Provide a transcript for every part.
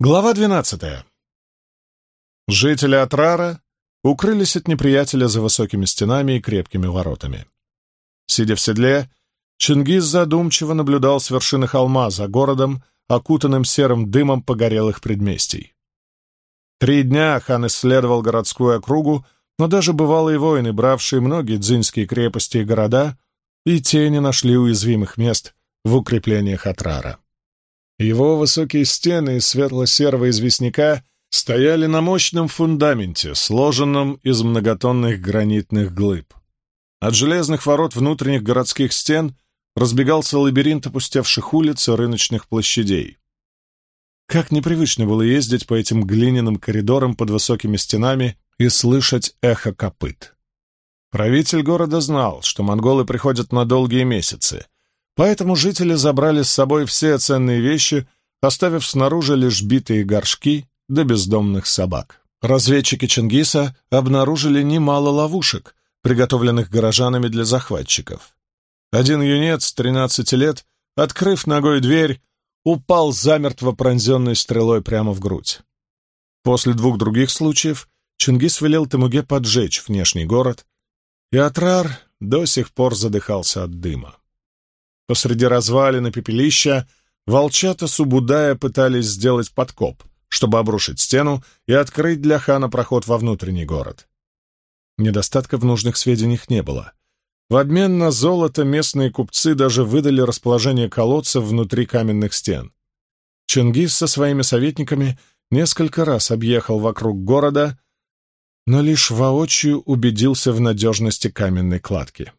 Глава 12. Жители Атрара укрылись от неприятеля за высокими стенами и крепкими воротами. Сидя в седле, Чингис задумчиво наблюдал с вершины холма за городом, окутанным серым дымом погорелых предместий. Три дня хан исследовал городскую округу, но даже бывалые воины, бравшие многие дзиньские крепости и города, и те не нашли уязвимых мест в укреплениях Атрара. Его высокие стены из светло-серого известняка стояли на мощном фундаменте, сложенном из многотонных гранитных глыб. От железных ворот внутренних городских стен разбегался лабиринт опустевших улиц и рыночных площадей. Как непривычно было ездить по этим глиняным коридорам под высокими стенами и слышать эхо копыт. Правитель города знал, что монголы приходят на долгие месяцы — Поэтому жители забрали с собой все ценные вещи, оставив снаружи лишь битые горшки да бездомных собак. Разведчики Чингиса обнаружили немало ловушек, приготовленных горожанами для захватчиков. Один юнец, 13 лет, открыв ногой дверь, упал замертво пронзенной стрелой прямо в грудь. После двух других случаев Чингис велел Тамуге поджечь внешний город, и Атрар до сих пор задыхался от дыма. Посреди развалины пепелища волчата Субудая пытались сделать подкоп, чтобы обрушить стену и открыть для хана проход во внутренний город. Недостатка в нужных сведениях не было. В обмен на золото местные купцы даже выдали расположение колодцев внутри каменных стен. Чингис со своими советниками несколько раз объехал вокруг города, но лишь воочию убедился в надежности каменной кладки.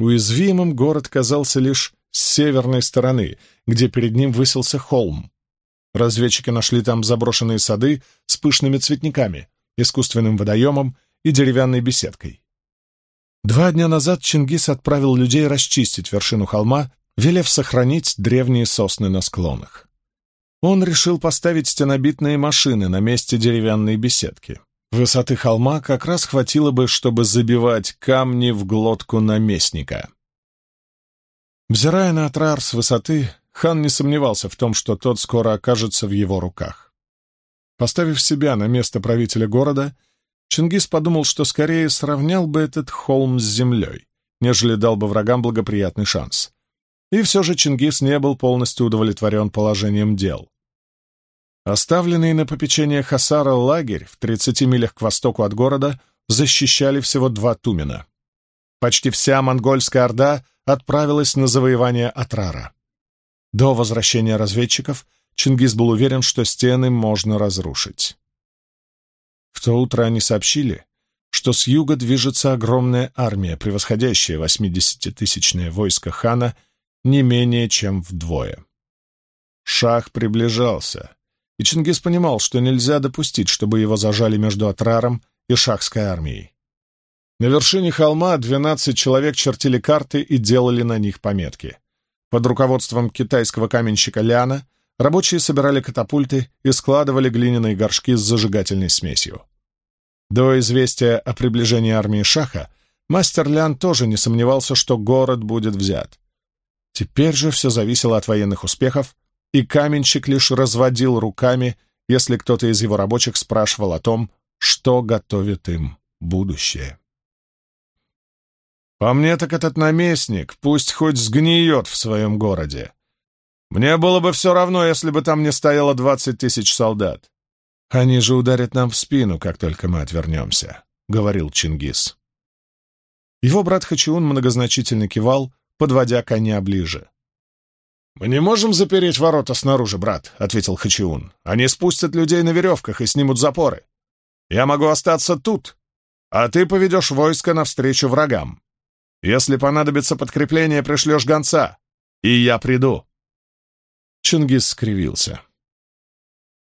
Уязвимым город казался лишь с северной стороны, где перед ним высился холм. Разведчики нашли там заброшенные сады с пышными цветниками, искусственным водоемом и деревянной беседкой. Два дня назад Чингис отправил людей расчистить вершину холма, велев сохранить древние сосны на склонах. Он решил поставить стенобитные машины на месте деревянной беседки. Высоты холма как раз хватило бы, чтобы забивать камни в глотку наместника. Взирая на Атрар с высоты, хан не сомневался в том, что тот скоро окажется в его руках. Поставив себя на место правителя города, Чингис подумал, что скорее сравнял бы этот холм с землей, нежели дал бы врагам благоприятный шанс. И все же Чингис не был полностью удовлетворен положением дел. Оставленный на попечение Хасара лагерь в 30 милях к востоку от города защищали всего два тумена. Почти вся монгольская орда отправилась на завоевание Атрара. До возвращения разведчиков Чингис был уверен, что стены можно разрушить. В то утро они сообщили, что с юга движется огромная армия, превосходящая 80-тысячное войско хана не менее чем вдвое. Шах приближался — и Чингис понимал, что нельзя допустить, чтобы его зажали между Атраром и шахской армией. На вершине холма 12 человек чертили карты и делали на них пометки. Под руководством китайского каменщика Ляна рабочие собирали катапульты и складывали глиняные горшки с зажигательной смесью. До известия о приближении армии Шаха мастер Лян тоже не сомневался, что город будет взят. Теперь же все зависело от военных успехов и каменщик лишь разводил руками, если кто-то из его рабочих спрашивал о том, что готовит им будущее. По мне так этот наместник пусть хоть сгниет в своем городе. Мне было бы все равно, если бы там не стояло двадцать тысяч солдат. Они же ударят нам в спину, как только мы отвернемся, — говорил Чингис. Его брат Хачиун многозначительно кивал, подводя коня ближе. «Мы не можем запереть ворота снаружи, брат», — ответил Хачиун. «Они спустят людей на веревках и снимут запоры. Я могу остаться тут, а ты поведешь войско навстречу врагам. Если понадобится подкрепление, пришлешь гонца, и я приду». Чингис скривился.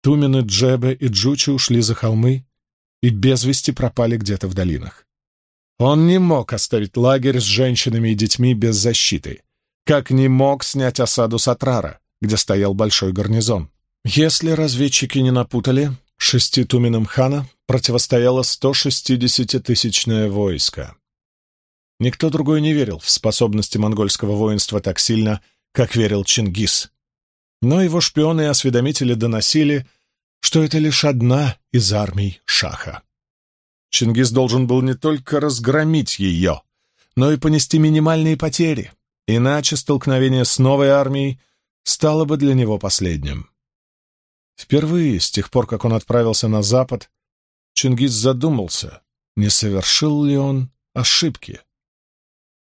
Тумины, Джебе и Джучи ушли за холмы и без вести пропали где-то в долинах. Он не мог оставить лагерь с женщинами и детьми без защиты как не мог снять осаду Сатрара, где стоял большой гарнизон. Если разведчики не напутали, шести туменам хана противостояло 160-тысячное войско. Никто другой не верил в способности монгольского воинства так сильно, как верил Чингис. Но его шпионы и осведомители доносили, что это лишь одна из армий Шаха. Чингис должен был не только разгромить ее, но и понести минимальные потери — Иначе столкновение с новой армией стало бы для него последним. Впервые, с тех пор, как он отправился на запад, Чингис задумался, не совершил ли он ошибки.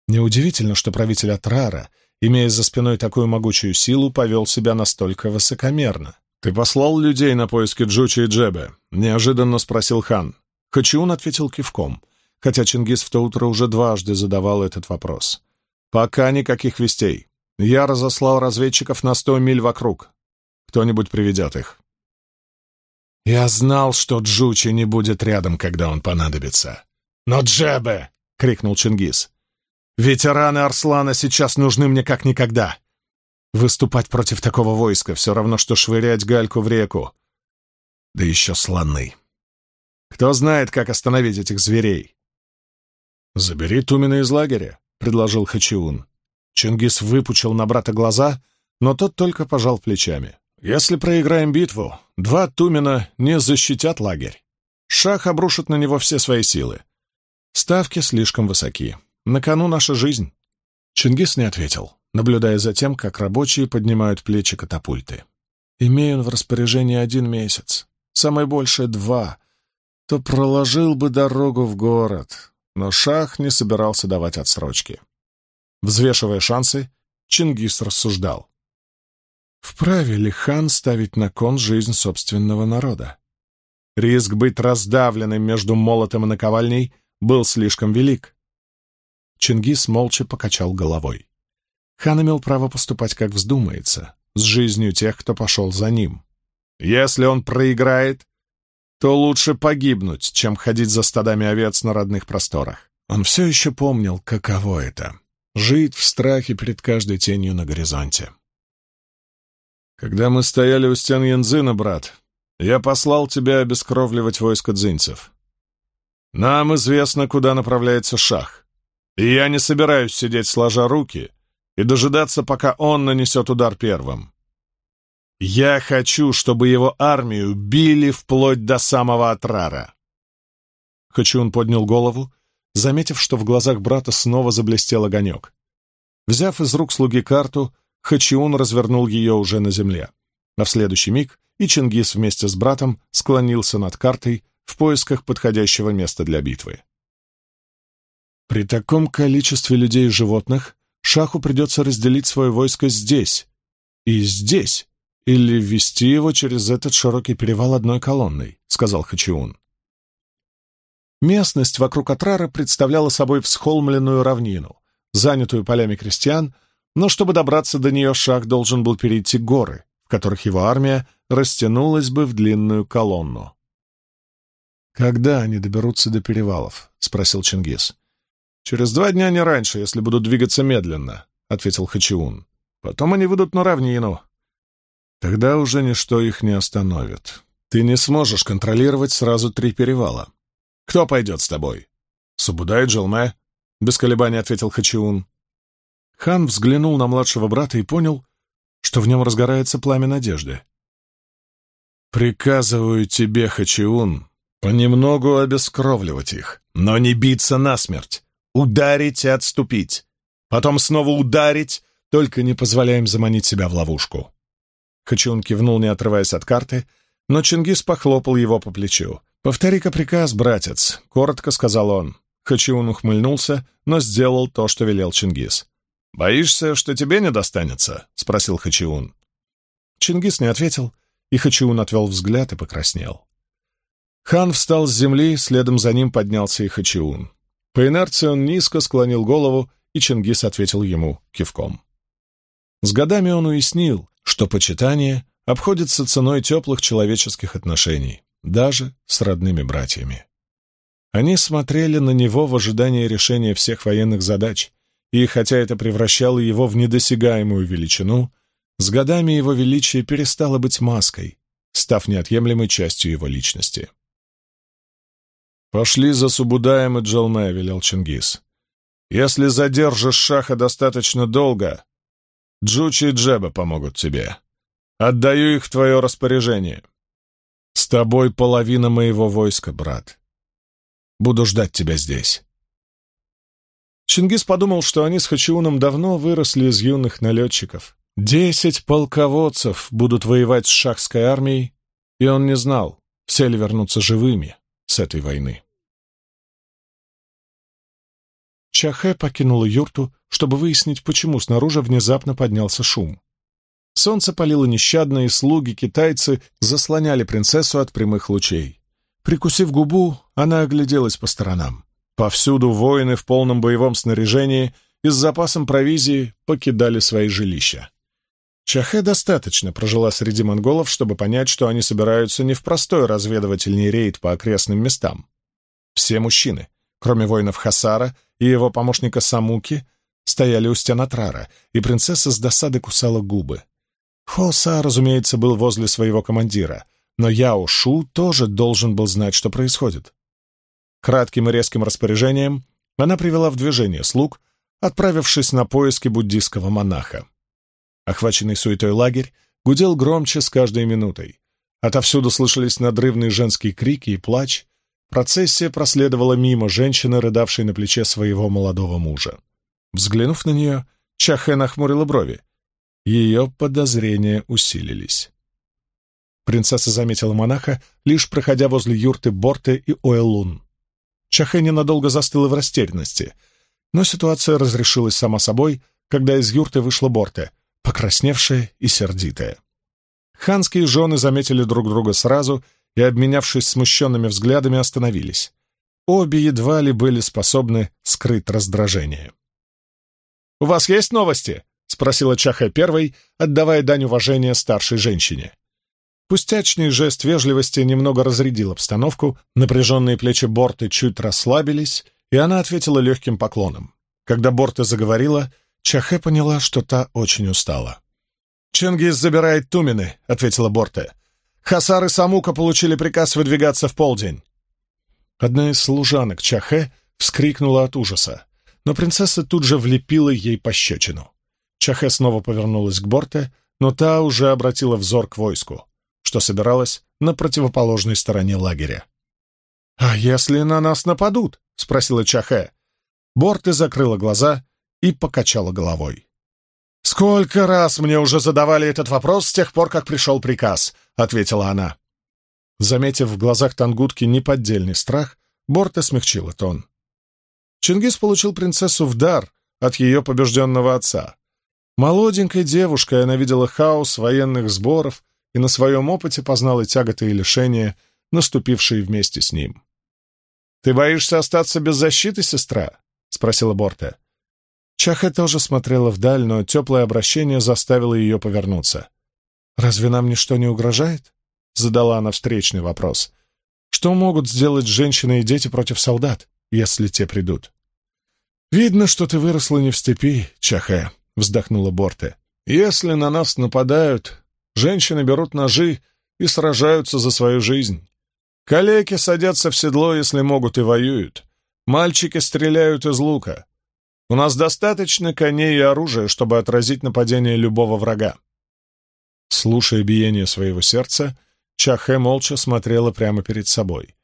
Неудивительно, что правитель Атрара, имея за спиной такую могучую силу, повел себя настолько высокомерно. «Ты послал людей на поиски Джучи и Джебе?» — неожиданно спросил хан. Хачиун ответил кивком, хотя Чингис в то утро уже дважды задавал этот вопрос. «Пока никаких вестей. Я разослал разведчиков на сто миль вокруг. Кто-нибудь приведет их». «Я знал, что Джучи не будет рядом, когда он понадобится». «Но Джебе!» — крикнул Чингис. «Ветераны Арслана сейчас нужны мне как никогда. Выступать против такого войска все равно, что швырять гальку в реку. Да еще слоны. Кто знает, как остановить этих зверей?» «Забери Тумина из лагеря», — предложил Хачиун. Чингис выпучил на брата глаза, но тот только пожал плечами. «Если проиграем битву, два Тумина не защитят лагерь. Шах обрушит на него все свои силы. Ставки слишком высоки. На кону наша жизнь». Чингис не ответил, наблюдая за тем, как рабочие поднимают плечи катапульты. «Имею он в распоряжении один месяц, самое большее — два, то проложил бы дорогу в город, но Шах не собирался давать отсрочки. Взвешивая шансы, Чингис рассуждал. Вправе ли хан ставить на кон жизнь собственного народа? Риск быть раздавленным между молотом и наковальней был слишком велик. Чингис молча покачал головой. Хан имел право поступать, как вздумается, с жизнью тех, кто пошел за ним. Если он проиграет, то лучше погибнуть, чем ходить за стадами овец на родных просторах. Он все еще помнил, каково это — жить в страхе перед каждой тенью на горизонте. «Когда мы стояли у стен Янзына, брат, я послал тебя обескровливать войско дзинцев. Нам известно, куда направляется шах, и я не собираюсь сидеть сложа руки и дожидаться, пока он нанесет удар первым. Я хочу, чтобы его армию били вплоть до самого Атрара. Хачун поднял голову, заметив, что в глазах брата снова заблестел огонек. Взяв из рук слуги карту, Хачиун развернул ее уже на земле. А в следующий миг и Чингис вместе с братом склонился над картой в поисках подходящего места для битвы. При таком количестве людей и животных Шаху придется разделить свое войско здесь и здесь, или ввести его через этот широкий перевал одной колонной», — сказал Хачиун. Местность вокруг Атрара представляла собой всхолмленную равнину, занятую полями крестьян, но чтобы добраться до нее, шаг должен был перейти горы, в которых его армия растянулась бы в длинную колонну. «Когда они доберутся до перевалов?» — спросил Чингис. «Через два дня не раньше, если будут двигаться медленно», — ответил Хачиун. «Потом они выйдут на равнину, Тогда уже ничто их не остановит. Ты не сможешь контролировать сразу три перевала. Кто пойдет с тобой? Субуда и — без колебаний ответил Хачиун. Хан взглянул на младшего брата и понял, что в нем разгорается пламя надежды. «Приказываю тебе, Хачиун, понемногу обескровливать их, но не биться насмерть, ударить и отступить, потом снова ударить, только не позволяем заманить себя в ловушку. Хачиун кивнул, не отрываясь от карты, но Чингис похлопал его по плечу. «Повтори-ка приказ, братец», — коротко сказал он. Хачиун ухмыльнулся, но сделал то, что велел Чингис. «Боишься, что тебе не достанется?» — спросил Хачиун. Чингис не ответил, и Хачиун отвел взгляд и покраснел. Хан встал с земли, следом за ним поднялся и Хачиун. По инерции он низко склонил голову, и Чингис ответил ему кивком. С годами он уяснил, что почитание обходится ценой теплых человеческих отношений, даже с родными братьями. Они смотрели на него в ожидании решения всех военных задач, и хотя это превращало его в недосягаемую величину, с годами его величие перестало быть маской, став неотъемлемой частью его личности. «Пошли за Субудаем и Джалме», — велел Чингис. «Если задержишь шаха достаточно долго, Джучи и Джеба помогут тебе. Отдаю их в твое распоряжение. С тобой половина моего войска, брат. Буду ждать тебя здесь». Чингис подумал, что они с Хачиуном давно выросли из юных налетчиков. Десять полководцев будут воевать с шахской армией, и он не знал, все ли вернутся живыми с этой войны. Чахэ покинула юрту, чтобы выяснить, почему снаружи внезапно поднялся шум. Солнце палило нещадно, и слуги-китайцы заслоняли принцессу от прямых лучей. Прикусив губу, она огляделась по сторонам. Повсюду воины в полном боевом снаряжении и с запасом провизии покидали свои жилища. Чахэ достаточно прожила среди монголов, чтобы понять, что они собираются не в простой разведывательный рейд по окрестным местам. Все мужчины, кроме воинов Хасара и его помощника Самуки, стояли у стен Атрара, и принцесса с досады кусала губы. Хоса, разумеется, был возле своего командира, но Яо Шу тоже должен был знать, что происходит. Кратким и резким распоряжением она привела в движение слуг, отправившись на поиски буддийского монаха. Охваченный суетой лагерь гудел громче с каждой минутой. Отовсюду слышались надрывные женские крики и плач, Процессия проследовала мимо женщины, рыдавшей на плече своего молодого мужа. Взглянув на нее, Чахэ нахмурила брови. Ее подозрения усилились. Принцесса заметила монаха, лишь проходя возле юрты Борте и Оэлун. Чахэ ненадолго застыла в растерянности, но ситуация разрешилась сама собой, когда из юрты вышла Борте, покрасневшая и сердитая. Ханские жены заметили друг друга сразу и, обменявшись смущенными взглядами, остановились. Обе едва ли были способны скрыть раздражение. «У вас есть новости?» — спросила Чаха первой, отдавая дань уважения старшей женщине. Пустячный жест вежливости немного разрядил обстановку, напряженные плечи Борты чуть расслабились, и она ответила легким поклоном. Когда Борта заговорила, Чахе поняла, что та очень устала. «Чингис забирает Тумины», — ответила Борте. Хасар и Самука получили приказ выдвигаться в полдень. Одна из служанок Чахе вскрикнула от ужаса, но принцесса тут же влепила ей пощечину. Чахе снова повернулась к Борте, но та уже обратила взор к войску, что собиралось на противоположной стороне лагеря. «А если на нас нападут?» — спросила Чахе. Борте закрыла глаза и покачала головой. «Сколько раз мне уже задавали этот вопрос с тех пор, как пришел приказ», — ответила она. Заметив в глазах Тангутки неподдельный страх, Борте смягчила тон. Чингис получил принцессу в дар от ее побежденного отца. Молоденькой девушкой она видела хаос военных сборов и на своем опыте познала тяготы и лишения, наступившие вместе с ним. «Ты боишься остаться без защиты, сестра?» — спросила Борте. Чахе тоже смотрела вдаль, но теплое обращение заставило ее повернуться. «Разве нам ничто не угрожает?» — задала она встречный вопрос. «Что могут сделать женщины и дети против солдат, если те придут?» «Видно, что ты выросла не в степи, Чахе», — вздохнула Борте. «Если на нас нападают, женщины берут ножи и сражаются за свою жизнь. Калеки садятся в седло, если могут, и воюют. Мальчики стреляют из лука. У нас достаточно коней и оружия, чтобы отразить нападение любого врага. Слушая биение своего сердца, Чахэ молча смотрела прямо перед собой.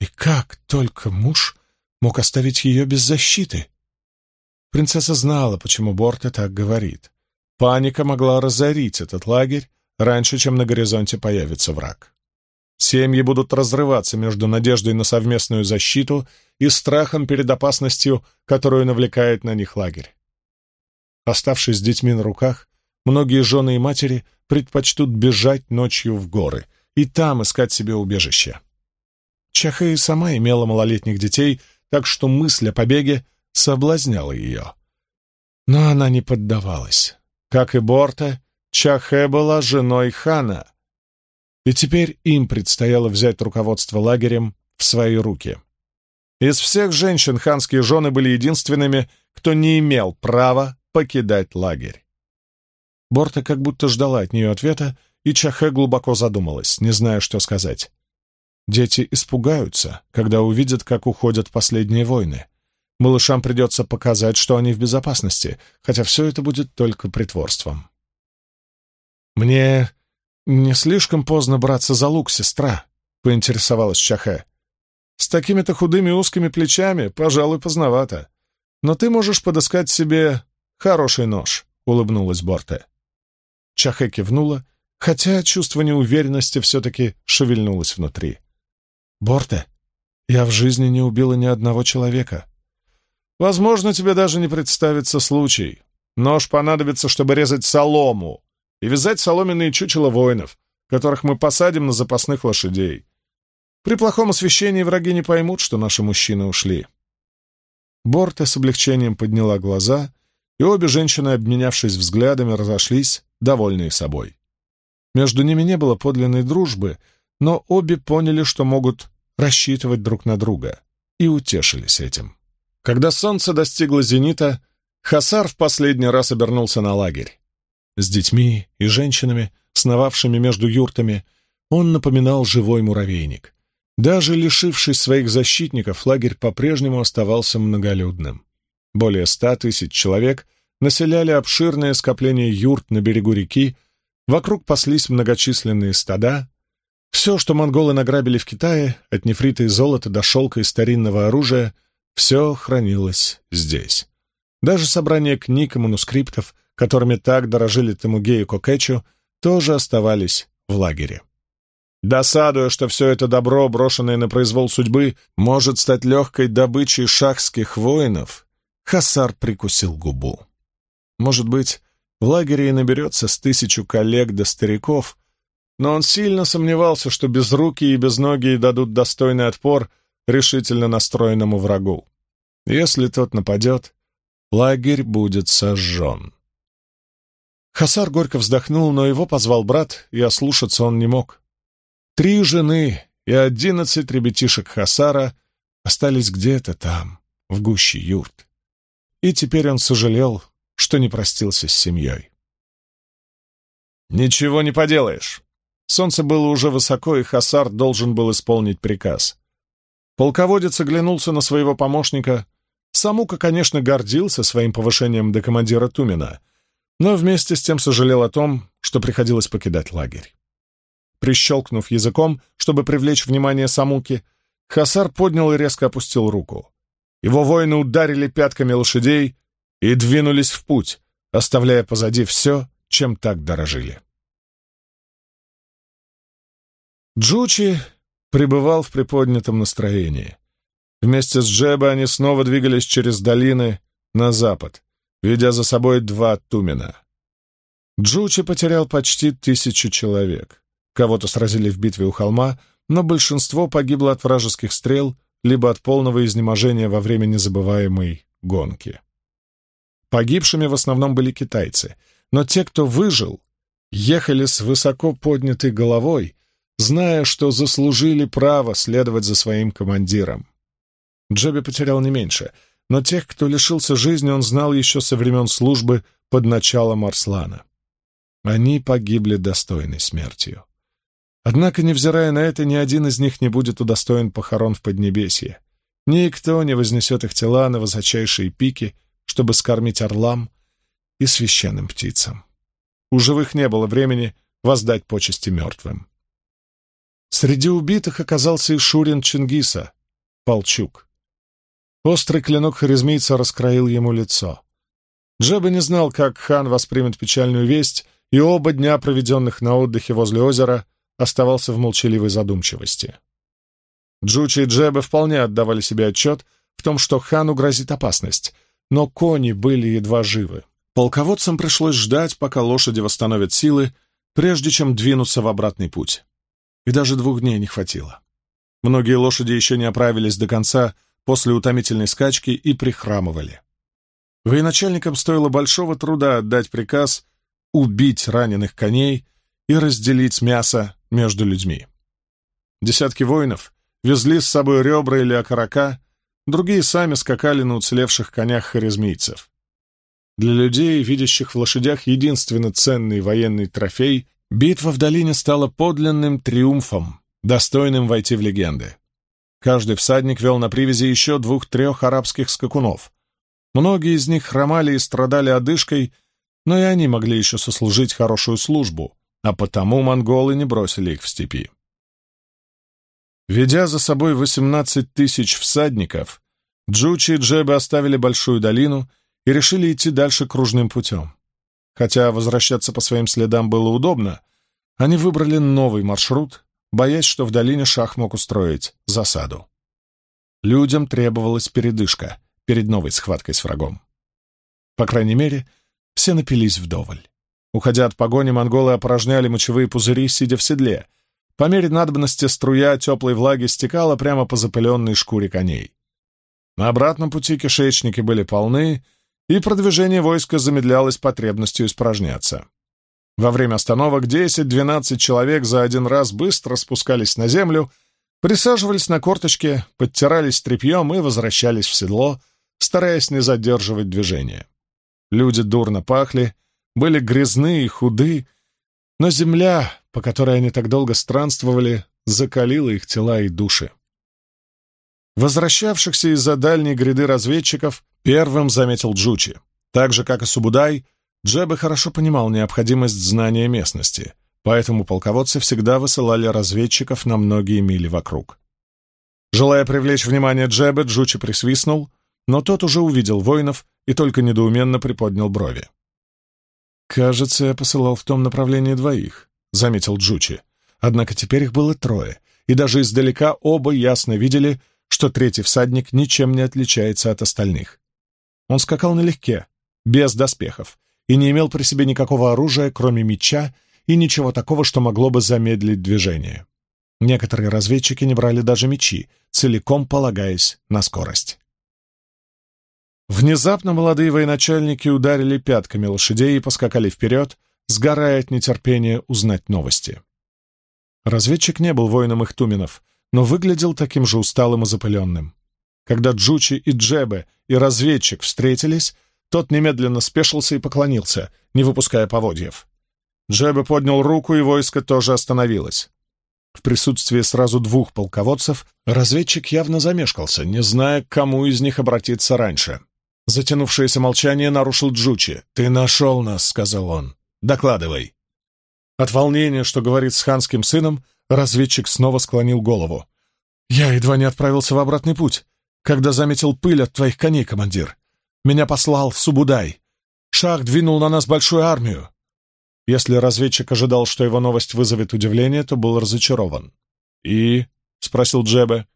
И как только муж мог оставить ее без защиты? Принцесса знала, почему Борта так говорит. Паника могла разорить этот лагерь раньше, чем на горизонте появится враг. Семьи будут разрываться между надеждой на совместную защиту и страхом перед опасностью, которую навлекает на них лагерь. Оставшись с детьми на руках, многие жены и матери предпочтут бежать ночью в горы и там искать себе убежище. Чахэ сама имела малолетних детей, так что мысль о побеге соблазняла ее. Но она не поддавалась. Как и Борта, Чахэ была женой хана — и теперь им предстояло взять руководство лагерем в свои руки. Из всех женщин ханские жены были единственными, кто не имел права покидать лагерь. Борта как будто ждала от нее ответа, и Чахе глубоко задумалась, не зная, что сказать. Дети испугаются, когда увидят, как уходят последние войны. Малышам придется показать, что они в безопасности, хотя все это будет только притворством. «Мне «Не слишком поздно браться за лук, сестра», — поинтересовалась Чахэ. «С такими-то худыми узкими плечами, пожалуй, поздновато. Но ты можешь подыскать себе хороший нож», — улыбнулась Борте. Чахэ кивнула, хотя чувство неуверенности все-таки шевельнулось внутри. «Борте, я в жизни не убила ни одного человека. Возможно, тебе даже не представится случай. Нож понадобится, чтобы резать солому, и вязать соломенные чучела воинов, которых мы посадим на запасных лошадей. При плохом освещении враги не поймут, что наши мужчины ушли. Борта с облегчением подняла глаза, и обе женщины, обменявшись взглядами, разошлись, довольные собой. Между ними не было подлинной дружбы, но обе поняли, что могут рассчитывать друг на друга, и утешились этим. Когда солнце достигло зенита, Хасар в последний раз обернулся на лагерь с детьми и женщинами, сновавшими между юртами, он напоминал живой муравейник. Даже лишившись своих защитников, лагерь по-прежнему оставался многолюдным. Более ста тысяч человек населяли обширное скопление юрт на берегу реки, вокруг паслись многочисленные стада. Все, что монголы награбили в Китае, от нефрита и золота до шелка и старинного оружия, все хранилось здесь. Даже собрание книг и манускриптов — которыми так дорожили Тамуге и Кокетчу, тоже оставались в лагере. Досадуя, что все это добро, брошенное на произвол судьбы, может стать легкой добычей шахских воинов, Хасар прикусил губу. Может быть, в лагере и наберется с тысячу коллег до да стариков, но он сильно сомневался, что без руки и без ноги дадут достойный отпор решительно настроенному врагу. Если тот нападет, лагерь будет сожжен. Хасар горько вздохнул, но его позвал брат, и ослушаться он не мог. Три жены и одиннадцать ребятишек Хасара остались где-то там, в гуще юрт. И теперь он сожалел, что не простился с семьей. «Ничего не поделаешь!» Солнце было уже высоко, и Хасар должен был исполнить приказ. Полководец оглянулся на своего помощника. Самука, конечно, гордился своим повышением до командира Тумина — но вместе с тем сожалел о том, что приходилось покидать лагерь. Прищелкнув языком, чтобы привлечь внимание Самуки, Хасар поднял и резко опустил руку. Его воины ударили пятками лошадей и двинулись в путь, оставляя позади все, чем так дорожили. Джучи пребывал в приподнятом настроении. Вместе с Джеба они снова двигались через долины на запад, ведя за собой два тумена, Джучи потерял почти тысячу человек. Кого-то сразили в битве у холма, но большинство погибло от вражеских стрел либо от полного изнеможения во время незабываемой гонки. Погибшими в основном были китайцы, но те, кто выжил, ехали с высоко поднятой головой, зная, что заслужили право следовать за своим командиром. Джеби потерял не меньше, но тех, кто лишился жизни, он знал еще со времен службы под началом Арслана. Они погибли достойной смертью. Однако, невзирая на это, ни один из них не будет удостоен похорон в Поднебесье. Никто не вознесет их тела на высочайшие пики, чтобы скормить орлам и священным птицам. У живых не было времени воздать почести мертвым. Среди убитых оказался и Шурин Чингиса, Полчук. Острый клинок харизмийца раскроил ему лицо. Джеба не знал, как хан воспримет печальную весть, и оба дня, проведенных на отдыхе возле озера, оставался в молчаливой задумчивости. Джучи и Джеба вполне отдавали себе отчет в том, что хану грозит опасность, но кони были едва живы. Полководцам пришлось ждать, пока лошади восстановят силы, прежде чем двинуться в обратный путь. И даже двух дней не хватило. Многие лошади еще не оправились до конца после утомительной скачки и прихрамывали. Военачальникам стоило большого труда отдать приказ убить раненых коней и разделить мясо между людьми. Десятки воинов везли с собой ребра или окорока, другие сами скакали на уцелевших конях харизмийцев. Для людей, видящих в лошадях единственно ценный военный трофей, битва в долине стала подлинным триумфом, достойным войти в легенды. Каждый всадник вел на привязи еще двух-трех арабских скакунов. Многие из них хромали и страдали одышкой, но и они могли еще сослужить хорошую службу, а потому монголы не бросили их в степи. Ведя за собой 18 тысяч всадников, Джучи и Джебы оставили Большую долину и решили идти дальше кружным путем. Хотя возвращаться по своим следам было удобно, они выбрали новый маршрут, боясь, что в долине Шах мог устроить засаду. Людям требовалась передышка перед новой схваткой с врагом. По крайней мере, все напились вдоволь. Уходя от погони, монголы опорожняли мочевые пузыри, сидя в седле. По мере надобности струя теплой влаги стекала прямо по запыленной шкуре коней. На обратном пути кишечники были полны, и продвижение войска замедлялось потребностью испражняться. Во время остановок 10-12 человек за один раз быстро спускались на землю, присаживались на корточки, подтирались тряпьем и возвращались в седло, стараясь не задерживать движение. Люди дурно пахли, были грязны и худы, но земля, по которой они так долго странствовали, закалила их тела и души. Возвращавшихся из-за дальней гряды разведчиков первым заметил Джучи. Так же, как и Субудай, Джебе хорошо понимал необходимость знания местности, поэтому полководцы всегда высылали разведчиков на многие мили вокруг. Желая привлечь внимание Джебе, Джучи присвистнул, но тот уже увидел воинов и только недоуменно приподнял брови. «Кажется, я посылал в том направлении двоих», — заметил Джучи. Однако теперь их было трое, и даже издалека оба ясно видели, что третий всадник ничем не отличается от остальных. Он скакал налегке, без доспехов, и не имел при себе никакого оружия, кроме меча, и ничего такого, что могло бы замедлить движение. Некоторые разведчики не брали даже мечи, целиком полагаясь на скорость. Внезапно молодые военачальники ударили пятками лошадей и поскакали вперед, сгорая от нетерпения узнать новости. Разведчик не был воином их Ихтуменов, но выглядел таким же усталым и запыленным. Когда Джучи и Джебе и разведчик встретились, тот немедленно спешился и поклонился, не выпуская поводьев. Джеба поднял руку, и войско тоже остановилось. В присутствии сразу двух полководцев разведчик явно замешкался, не зная, к кому из них обратиться раньше. Затянувшееся молчание нарушил Джучи. «Ты нашел нас», — сказал он. «Докладывай». От волнения, что говорит с ханским сыном, разведчик снова склонил голову. «Я едва не отправился в обратный путь, когда заметил пыль от твоих коней, командир. Меня послал Субудай. Шах двинул на нас большую армию. Если разведчик ожидал, что его новость вызовет удивление, то был разочарован. «И?» — спросил Джебе.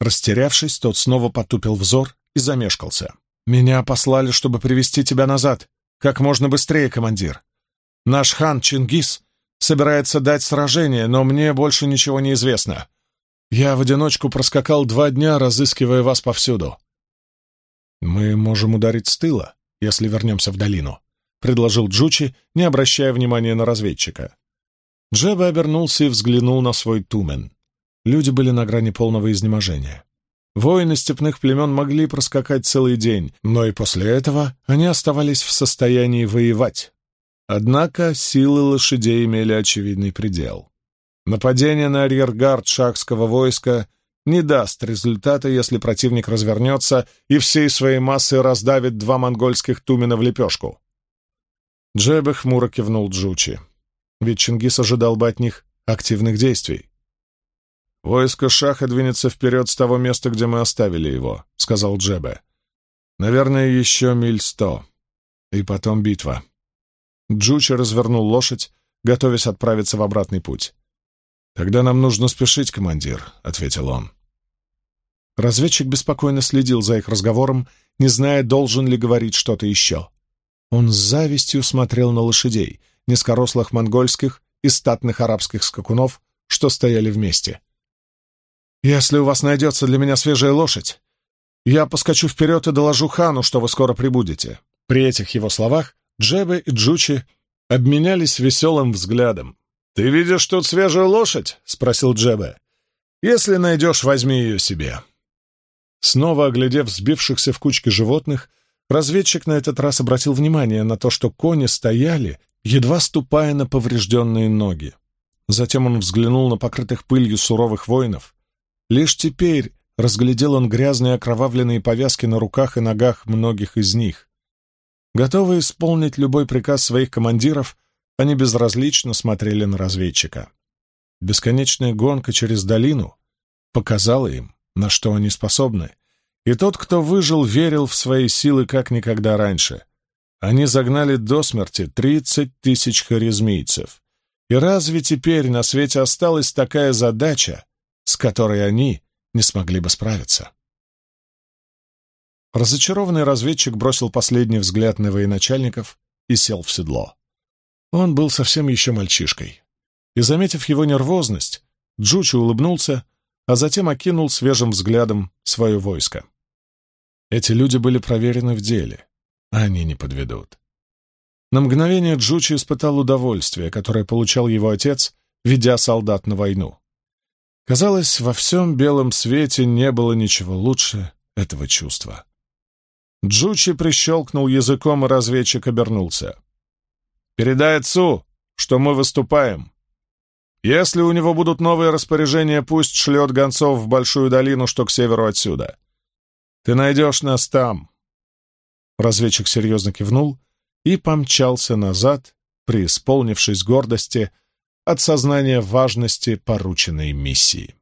Растерявшись, тот снова потупил взор и замешкался. «Меня послали, чтобы привести тебя назад. Как можно быстрее, командир. Наш хан Чингис собирается дать сражение, но мне больше ничего не известно. Я в одиночку проскакал два дня, разыскивая вас повсюду. «Мы можем ударить с тыла, если вернемся в долину», — предложил Джучи, не обращая внимания на разведчика. Джеба обернулся и взглянул на свой тумен. Люди были на грани полного изнеможения. Воины степных племен могли проскакать целый день, но и после этого они оставались в состоянии воевать. Однако силы лошадей имели очевидный предел. Нападение на арьергард шахского войска — не даст результата, если противник развернется и всей своей массой раздавит два монгольских тумена в лепешку. Джебе хмуро кивнул Джучи. Ведь Чингис ожидал бы от них активных действий. «Войско Шаха двинется вперед с того места, где мы оставили его», — сказал Джебе. «Наверное, еще миль сто. И потом битва». Джучи развернул лошадь, готовясь отправиться в обратный путь. «Тогда нам нужно спешить, командир», — ответил он. Разведчик беспокойно следил за их разговором, не зная, должен ли говорить что-то еще. Он с завистью смотрел на лошадей, низкорослых монгольских и статных арабских скакунов, что стояли вместе. «Если у вас найдется для меня свежая лошадь, я поскочу вперед и доложу хану, что вы скоро прибудете». При этих его словах Джебе и Джучи обменялись веселым взглядом, «Ты видишь тут свежую лошадь?» — спросил Джебе. «Если найдешь, возьми ее себе». Снова оглядев сбившихся в кучки животных, разведчик на этот раз обратил внимание на то, что кони стояли, едва ступая на поврежденные ноги. Затем он взглянул на покрытых пылью суровых воинов. Лишь теперь разглядел он грязные окровавленные повязки на руках и ногах многих из них. Готовы исполнить любой приказ своих командиров, они безразлично смотрели на разведчика. Бесконечная гонка через долину показала им, на что они способны. И тот, кто выжил, верил в свои силы как никогда раньше. Они загнали до смерти 30 тысяч харизмийцев. И разве теперь на свете осталась такая задача, с которой они не смогли бы справиться? Разочарованный разведчик бросил последний взгляд на военачальников и сел в седло. Он был совсем еще мальчишкой. И, заметив его нервозность, Джучи улыбнулся, а затем окинул свежим взглядом свое войско. Эти люди были проверены в деле, а они не подведут. На мгновение Джучи испытал удовольствие, которое получал его отец, ведя солдат на войну. Казалось, во всем белом свете не было ничего лучше этого чувства. Джучи прищелкнул языком, и разведчик обернулся. Передай отцу, что мы выступаем. Если у него будут новые распоряжения, пусть шлет гонцов в Большую долину, что к северу отсюда. Ты найдешь нас там. Разведчик серьезно кивнул и помчался назад, преисполнившись гордости от сознания важности порученной миссии.